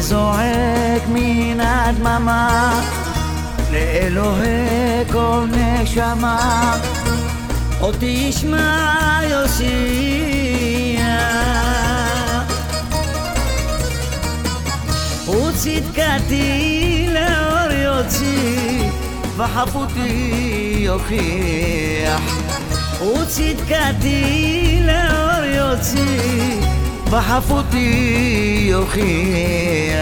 זועק מן הדממה לאלוהי כל נשמה. אותי ישמע יושיע. וצדקתי לאור יוציא וחפותי יוכיח. וצדקתי לאור יוציא וחפותי יוכיח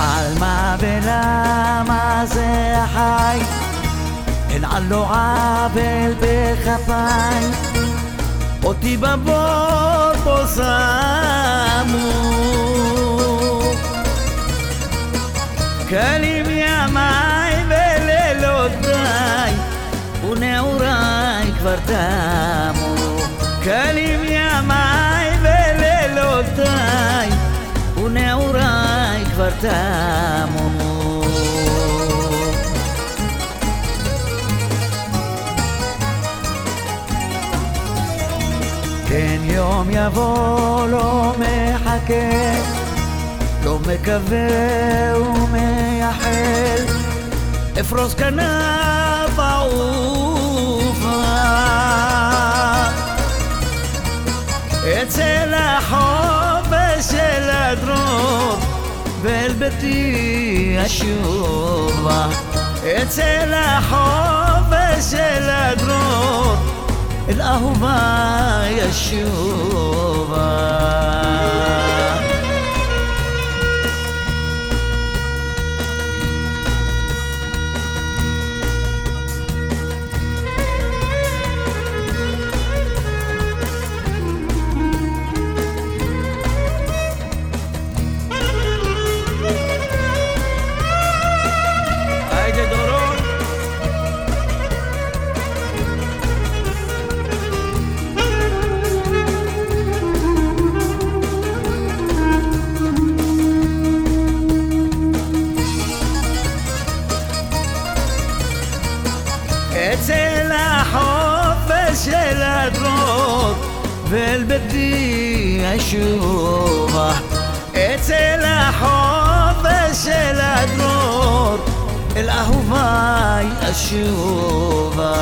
על מה ולמה זה החי אין על לא עוול בכפיי אותי בבור פה שמו. קלים תמו קלים ימיי ולילותיי ונעוריי כבר תמו. כן יום יבוא לא מחכה לא מקווה ומייחל. אפרוס כנף ואל ביתי אשובה אצא לחופש של הדרור אל אהובה ישובה אצא לחופש של הדרור ואל ביתי אשובה אצא לחופש של הדרור אל אהוביי אשובה